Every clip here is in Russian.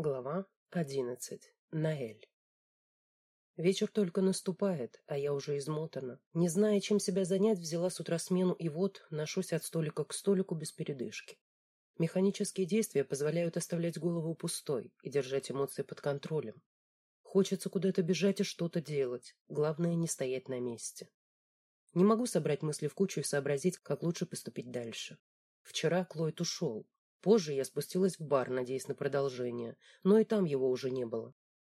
Глава одиннадцать. Наэль. Вечер только наступает, а я уже измотана. Не зная, чем себя занять, взяла с утра смену и вот ношусь от столика к столику без передышки. Механические действия позволяют оставлять голову пустой и держать эмоции под контролем. Хочется куда-то бежать и что-то делать. Главное не стоять на месте. Не могу собрать мысли в кучу и сообразить, как лучше поступить дальше. Вчера Клойд ушел, Позже я спустилась в бар, надеясь на продолжение, но и там его уже не было.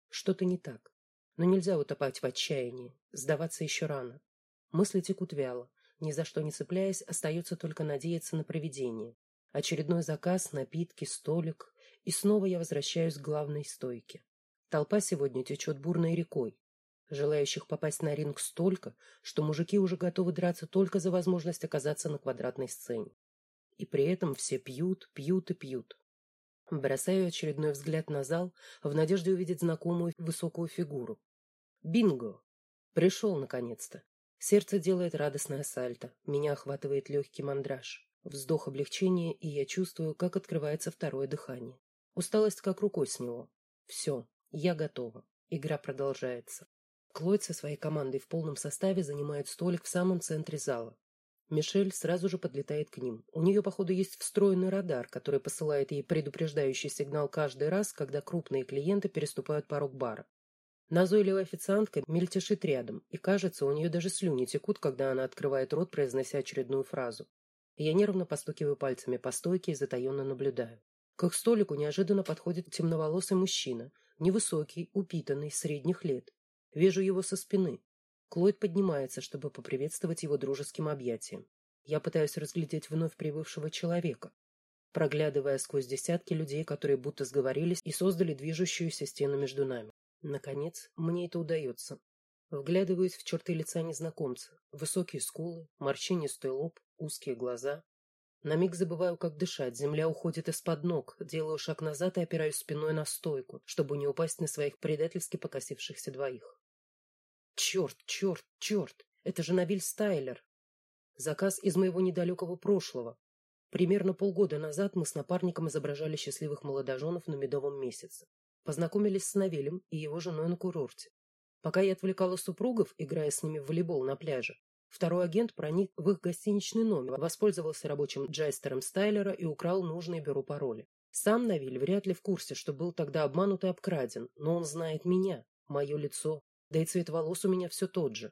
Что-то не так. Но нельзя утопать в отчаянии, сдаваться еще рано. Мысли текут вяло, ни за что не цепляясь, остается только надеяться на провидение. Очередной заказ, напитки, столик, и снова я возвращаюсь к главной стойке. Толпа сегодня течет бурной рекой. Желающих попасть на ринг столько, что мужики уже готовы драться только за возможность оказаться на квадратной сцене. И при этом все пьют, пьют и пьют. Бросаю очередной взгляд на зал в надежде увидеть знакомую высокую фигуру. Бинго! Пришел, наконец-то. Сердце делает радостное сальто. Меня охватывает легкий мандраж. Вздох облегчения, и я чувствую, как открывается второе дыхание. Усталость как рукой с него. Все, я готова. Игра продолжается. Клойд со своей командой в полном составе занимает столик в самом центре зала. Мишель сразу же подлетает к ним. У нее, походу, есть встроенный радар, который посылает ей предупреждающий сигнал каждый раз, когда крупные клиенты переступают порог бара. Назойливая официантка мельтешит рядом, и кажется, у нее даже слюни текут, когда она открывает рот, произнося очередную фразу. Я нервно постукиваю пальцами по стойке и затаенно наблюдаю. К их столику неожиданно подходит темноволосый мужчина, невысокий, упитанный, средних лет. Вижу его со спины. Клойд поднимается, чтобы поприветствовать его дружеским объятием. Я пытаюсь разглядеть вновь прибывшего человека, проглядывая сквозь десятки людей, которые будто сговорились и создали движущуюся стену между нами. Наконец, мне это удается. Вглядываюсь в черты лица незнакомца. Высокие скулы, морщинистый лоб, узкие глаза. На миг забываю, как дышать. Земля уходит из-под ног. Делаю шаг назад и опираюсь спиной на стойку, чтобы не упасть на своих предательски покосившихся двоих. Черт, черт, черт! Это же Набиль Стайлер. Заказ из моего недалекого прошлого. Примерно полгода назад мы с напарником изображали счастливых молодоженов на медовом месяце. Познакомились с Навилем и его женой на курорте. Пока я отвлекала супругов, играя с ними в волейбол на пляже, второй агент проник в их гостиничный номер, воспользовался рабочим джайстером Стайлера и украл нужные бюро пароли. Сам Навиль вряд ли в курсе, что был тогда обманут и обкраден, но он знает меня, мое лицо, да и цвет волос у меня все тот же.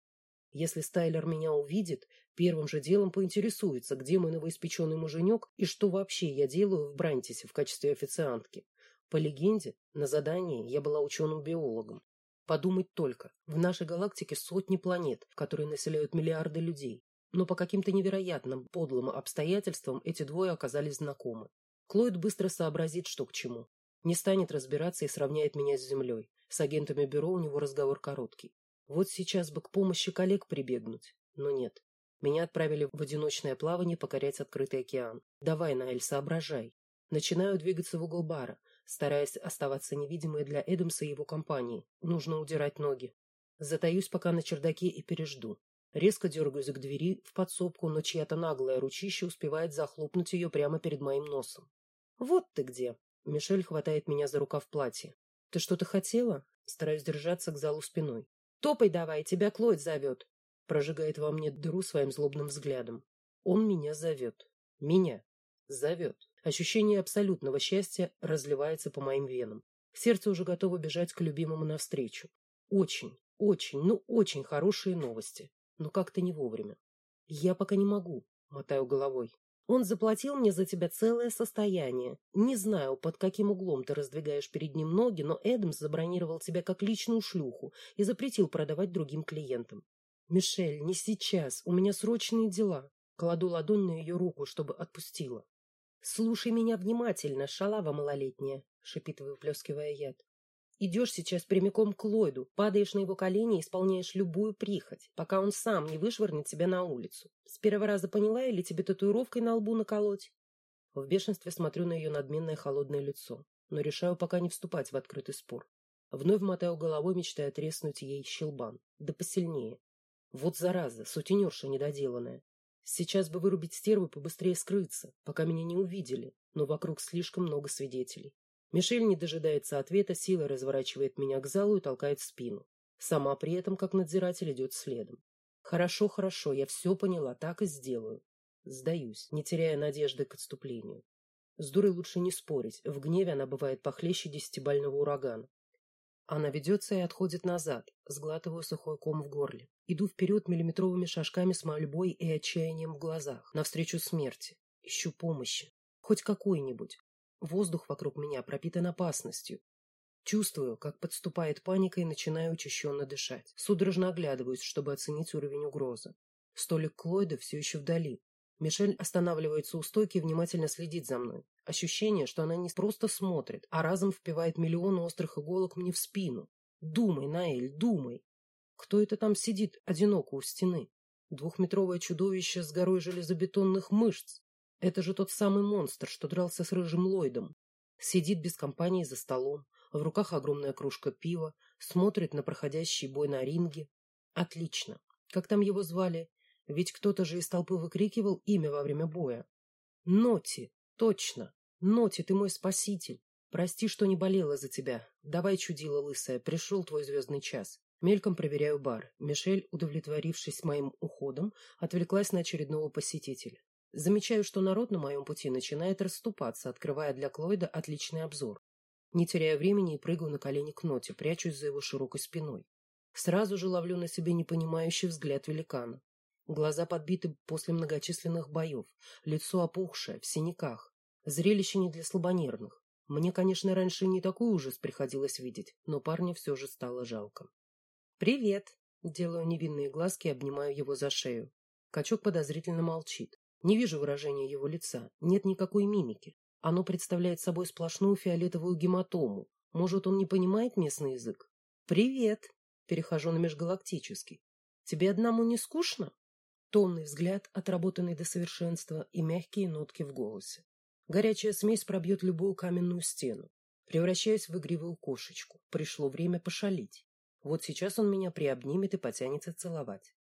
Если Стайлер меня увидит, первым же делом поинтересуется, где мой новоиспеченный муженек и что вообще я делаю в Брантисе в качестве официантки. По легенде, на задании я была ученым-биологом. Подумать только, в нашей галактике сотни планет, которые населяют миллиарды людей. Но по каким-то невероятным, подлым обстоятельствам эти двое оказались знакомы. Клойд быстро сообразит, что к чему. Не станет разбираться и сравняет меня с землей. С агентами бюро у него разговор короткий. Вот сейчас бы к помощи коллег прибегнуть, но нет. Меня отправили в одиночное плавание покорять открытый океан. Давай, Наэль, соображай. Начинаю двигаться в угол бара, стараясь оставаться невидимой для Эдамса и его компании. Нужно удирать ноги. Затаюсь пока на чердаке и пережду. Резко дергаюсь к двери в подсобку, но чья-то наглая ручища успевает захлопнуть ее прямо перед моим носом. «Вот ты где!» Мишель хватает меня за рукав платья. Ты что-то хотела? Стараюсь держаться к залу спиной. Топай давай, тебя Клойд зовет. Прожигает во мне дыру своим злобным взглядом. Он меня зовет. Меня. Зовет. Ощущение абсолютного счастья разливается по моим венам. Сердце уже готово бежать к любимому навстречу. Очень, очень, ну очень хорошие новости. Но как-то не вовремя. Я пока не могу, мотаю головой. Он заплатил мне за тебя целое состояние. Не знаю, под каким углом ты раздвигаешь перед ним ноги, но Эдамс забронировал тебя как личную шлюху и запретил продавать другим клиентам. Мишель, не сейчас, у меня срочные дела. Кладу ладонь на ее руку, чтобы отпустила. Слушай меня внимательно, шалава малолетняя, шипит, выплескивая яд. Идешь сейчас прямиком к Ллойду, падаешь на его колени и исполняешь любую прихоть, пока он сам не вышвырнет тебя на улицу. С первого раза поняла или тебе татуировкой на лбу наколоть? В бешенстве смотрю на ее надменное холодное лицо, но решаю пока не вступать в открытый спор. Вновь мотаю головой, мечтая треснуть ей щелбан. Да посильнее. Вот зараза, сутенерша недоделанная. Сейчас бы вырубить стерву и побыстрее скрыться, пока меня не увидели, но вокруг слишком много свидетелей. Мишель не дожидается ответа, сила разворачивает меня к залу и толкает в спину. Сама при этом, как надзиратель, идет следом. Хорошо, хорошо, я все поняла, так и сделаю. Сдаюсь, не теряя надежды к отступлению. С дурой лучше не спорить, в гневе она бывает похлеще десятибального урагана. Она ведется и отходит назад, сглатываю сухой ком в горле. Иду вперед миллиметровыми шажками с мольбой и отчаянием в глазах, навстречу смерти. Ищу помощи. Хоть какой-нибудь. Воздух вокруг меня пропитан опасностью. Чувствую, как подступает паника и начинаю учащенно дышать. Судорожно оглядываюсь, чтобы оценить уровень угрозы. Столик Клойда все еще вдали. Мишель останавливается у стойки и внимательно следит за мной. Ощущение, что она не просто смотрит, а разом впивает миллион острых иголок мне в спину. Думай, Наэль, думай. Кто это там сидит, одиноко у стены? Двухметровое чудовище с горой железобетонных мышц. Это же тот самый монстр, что дрался с рыжим Ллойдом. Сидит без компании за столом, в руках огромная кружка пива, смотрит на проходящий бой на ринге. Отлично. Как там его звали? Ведь кто-то же из толпы выкрикивал имя во время боя. Ноти! Точно! Ноти, ты мой спаситель! Прости, что не болела за тебя. Давай, чудила лысая, пришел твой звездный час. Мельком проверяю бар. Мишель, удовлетворившись моим уходом, отвлеклась на очередного посетителя. Замечаю, что народ на моем пути начинает расступаться, открывая для Клойда отличный обзор. Не теряя времени прыгаю на колени к ноте, прячусь за его широкой спиной. Сразу же ловлю на себе непонимающий взгляд великана. Глаза подбиты после многочисленных боев, лицо опухшее, в синяках. Зрелище не для слабонервных. Мне, конечно, раньше не такой ужас приходилось видеть, но парня все же стало жалко. «Привет!» — делаю невинные глазки и обнимаю его за шею. Качок подозрительно молчит. Не вижу выражения его лица, нет никакой мимики. Оно представляет собой сплошную фиолетовую гематому. Может, он не понимает местный язык? «Привет!» – перехожу на межгалактический. «Тебе одному не скучно?» Томный взгляд, отработанный до совершенства, и мягкие нотки в голосе. Горячая смесь пробьет любую каменную стену. Превращаясь в игривую кошечку. Пришло время пошалить. Вот сейчас он меня приобнимет и потянется целовать.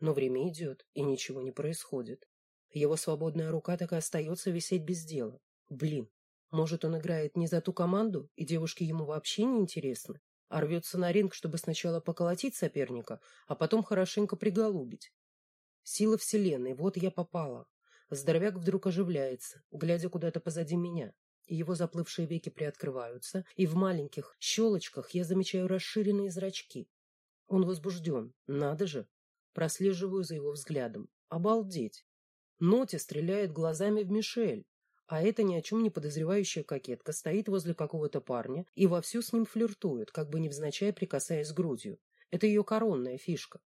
Но время идет, и ничего не происходит. Его свободная рука так и остается висеть без дела. Блин, может, он играет не за ту команду, и девушки ему вообще не интересны, а рвется на ринг, чтобы сначала поколотить соперника, а потом хорошенько приголубить. Сила вселенной, вот я попала. Здоровяк вдруг оживляется, глядя куда-то позади меня. Его заплывшие веки приоткрываются, и в маленьких щелочках я замечаю расширенные зрачки. Он возбужден, надо же. Прослеживаю за его взглядом. Обалдеть! Ноти стреляет глазами в Мишель. А эта ни о чем не подозревающая кокетка стоит возле какого-то парня и вовсю с ним флиртует, как бы невзначай прикасаясь грудью. Это ее коронная фишка.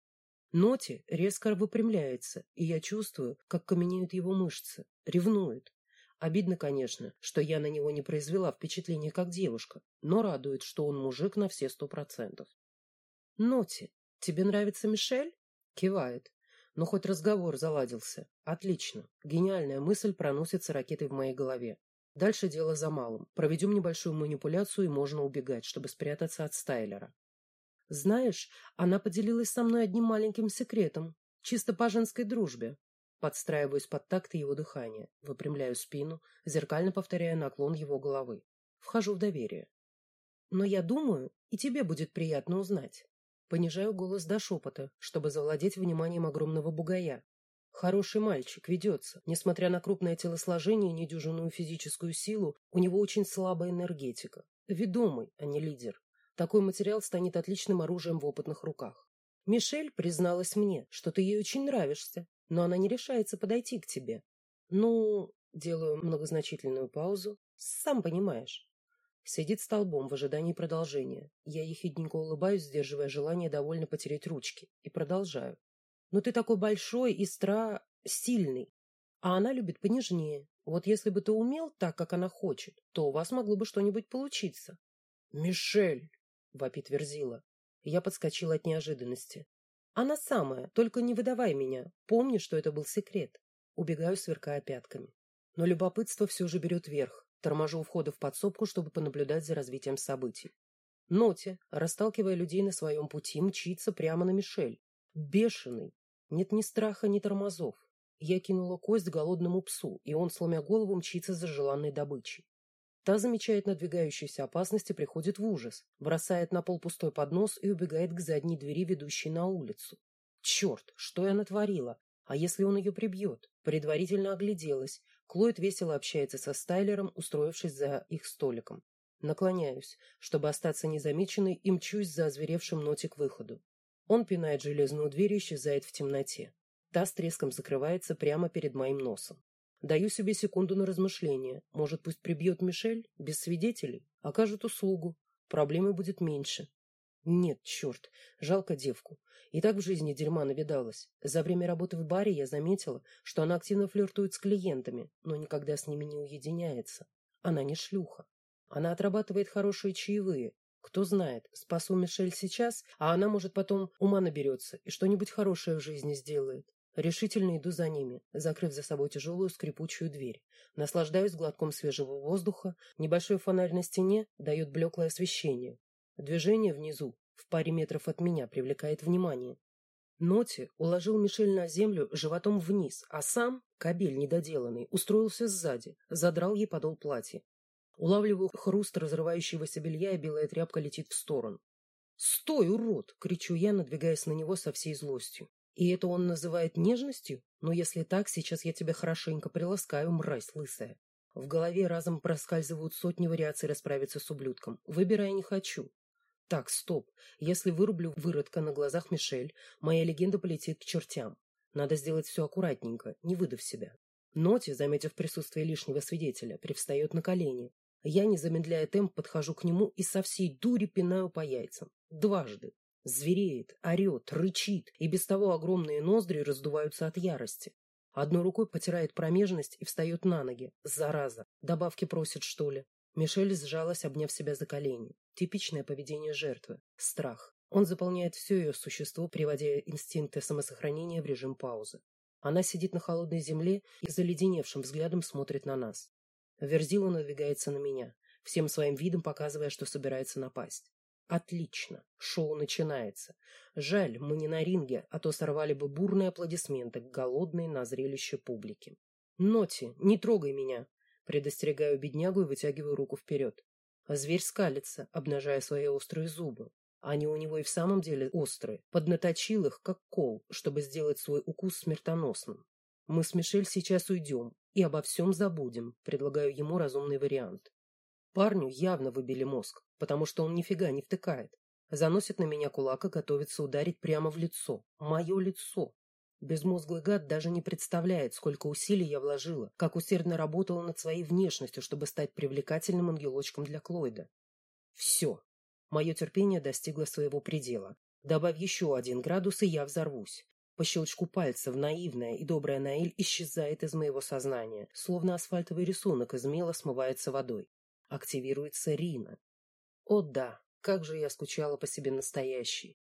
Ноти резко выпрямляется, и я чувствую, как каменеют его мышцы. Ревнует. Обидно, конечно, что я на него не произвела впечатление как девушка, но радует, что он мужик на все сто процентов. «Ноти, тебе нравится Мишель?» Кивает. Но хоть разговор заладился. Отлично. Гениальная мысль проносится ракетой в моей голове. Дальше дело за малым. Проведем небольшую манипуляцию, и можно убегать, чтобы спрятаться от Стайлера. Знаешь, она поделилась со мной одним маленьким секретом. Чисто по женской дружбе. Подстраиваюсь под такты его дыхания. Выпрямляю спину, зеркально повторяя наклон его головы. Вхожу в доверие. Но я думаю, и тебе будет приятно узнать. Понижаю голос до шепота, чтобы завладеть вниманием огромного бугая. Хороший мальчик, ведется. Несмотря на крупное телосложение и недюжинную физическую силу, у него очень слабая энергетика. Ведомый, а не лидер. Такой материал станет отличным оружием в опытных руках. Мишель призналась мне, что ты ей очень нравишься, но она не решается подойти к тебе. Ну, делаю многозначительную паузу. Сам понимаешь. Сидит столбом в ожидании продолжения. Я ехидненько улыбаюсь, сдерживая желание довольно потереть ручки. И продолжаю. «Ну ты такой большой и стра... сильный. А она любит понежнее. Вот если бы ты умел так, как она хочет, то у вас могло бы что-нибудь получиться». «Мишель!» — вопит Верзила. Я подскочила от неожиданности. «Она самая, только не выдавай меня. Помни, что это был секрет». Убегаю, сверкая пятками. Но любопытство все же берет верх. Торможу у входа в подсобку, чтобы понаблюдать за развитием событий. Ноти, расталкивая людей на своем пути, мчится прямо на Мишель. Бешеный. Нет ни страха, ни тормозов. Я кинула кость голодному псу, и он, сломя голову, мчится за желанной добычей. Та замечает надвигающуюся опасность и приходит в ужас, бросает на пол пустой поднос и убегает к задней двери, ведущей на улицу. Черт, что я натворила? А если он ее прибьет? Предварительно огляделась. Клойд весело общается со Стайлером, устроившись за их столиком. Наклоняюсь, чтобы остаться незамеченной, и мчусь за озверевшим ноти к выходу. Он пинает железную дверь и исчезает в темноте. Та с треском закрывается прямо перед моим носом. Даю себе секунду на размышление. Может, пусть прибьет Мишель, без свидетелей, окажет услугу. Проблемы будет меньше. Нет, черт, жалко девку. И так в жизни дерьма навидалась. За время работы в баре я заметила, что она активно флиртует с клиентами, но никогда с ними не уединяется. Она не шлюха. Она отрабатывает хорошие чаевые. Кто знает, спасу Мишель сейчас, а она, может, потом ума наберется и что-нибудь хорошее в жизни сделает. Решительно иду за ними, закрыв за собой тяжелую скрипучую дверь. Наслаждаюсь глотком свежего воздуха. Небольшой фонарь на стене дает блеклое освещение. Движение внизу, в паре метров от меня, привлекает внимание. Ноти уложил Мишель на землю животом вниз, а сам, кабель недоделанный, устроился сзади, задрал ей подол платья. Улавливаю хруст разрывающегося белья, и белая тряпка летит в сторону. «Стой, урод!» — кричу я, надвигаясь на него со всей злостью. И это он называет нежностью? Но если так, сейчас я тебя хорошенько приласкаю, мразь лысая. В голове разом проскальзывают сотни вариаций расправиться с ублюдком. Выбирая не хочу. Так, стоп. Если вырублю выродка на глазах Мишель, моя легенда полетит к чертям. Надо сделать все аккуратненько, не выдав себя. Ноти, заметив присутствие лишнего свидетеля, привстает на колени. Я, не замедляя темп, подхожу к нему и со всей дури пинаю по яйцам. Дважды. Звереет, орет, рычит, и без того огромные ноздри раздуваются от ярости. Одной рукой потирает промежность и встает на ноги. Зараза. Добавки просит, что ли? Мишель сжалась, обняв себя за колени. Типичное поведение жертвы. Страх. Он заполняет все ее существо, приводя инстинкты самосохранения в режим паузы. Она сидит на холодной земле и заледеневшим взглядом смотрит на нас. Верзила надвигается на меня, всем своим видом показывая, что собирается напасть. Отлично. Шоу начинается. Жаль, мы не на ринге, а то сорвали бы бурные аплодисменты, голодные на зрелище публики. Ноти, не трогай меня. Предостерегаю беднягу и вытягиваю руку вперед. А зверь скалится, обнажая свои острые зубы. Они у него и в самом деле острые. Поднаточил их, как кол, чтобы сделать свой укус смертоносным. Мы с Мишель сейчас уйдем и обо всем забудем, предлагаю ему разумный вариант. Парню явно выбили мозг, потому что он нифига не втыкает. Заносит на меня кулак и готовится ударить прямо в лицо. Мое лицо. Безмозглый гад даже не представляет, сколько усилий я вложила, как усердно работала над своей внешностью, чтобы стать привлекательным ангелочком для Клойда. Все. Мое терпение достигло своего предела. Добавь еще один градус, и я взорвусь. По щелчку пальцев наивная и добрая Наиль исчезает из моего сознания, словно асфальтовый рисунок из мела смывается водой. Активируется Рина. О да, как же я скучала по себе настоящей.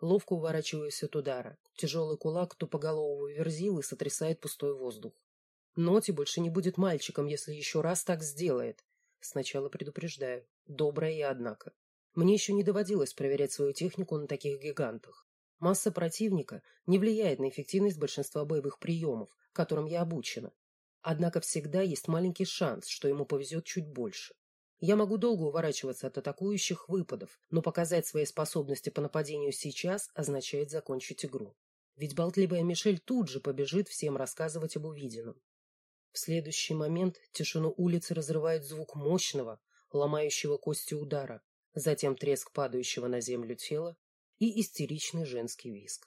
Ловко уворачиваюсь от удара. Тяжелый кулак тупоголового верзилы сотрясает пустой воздух. Ноти больше не будет мальчиком, если еще раз так сделает. Сначала предупреждаю. Добрая я, однако. Мне еще не доводилось проверять свою технику на таких гигантах. Масса противника не влияет на эффективность большинства боевых приемов, которым я обучена. Однако всегда есть маленький шанс, что ему повезет чуть больше. Я могу долго уворачиваться от атакующих выпадов, но показать свои способности по нападению сейчас означает закончить игру. Ведь болтливая Мишель тут же побежит всем рассказывать об увиденном. В следующий момент тишину улицы разрывает звук мощного, ломающего кости удара, затем треск падающего на землю тела и истеричный женский визг.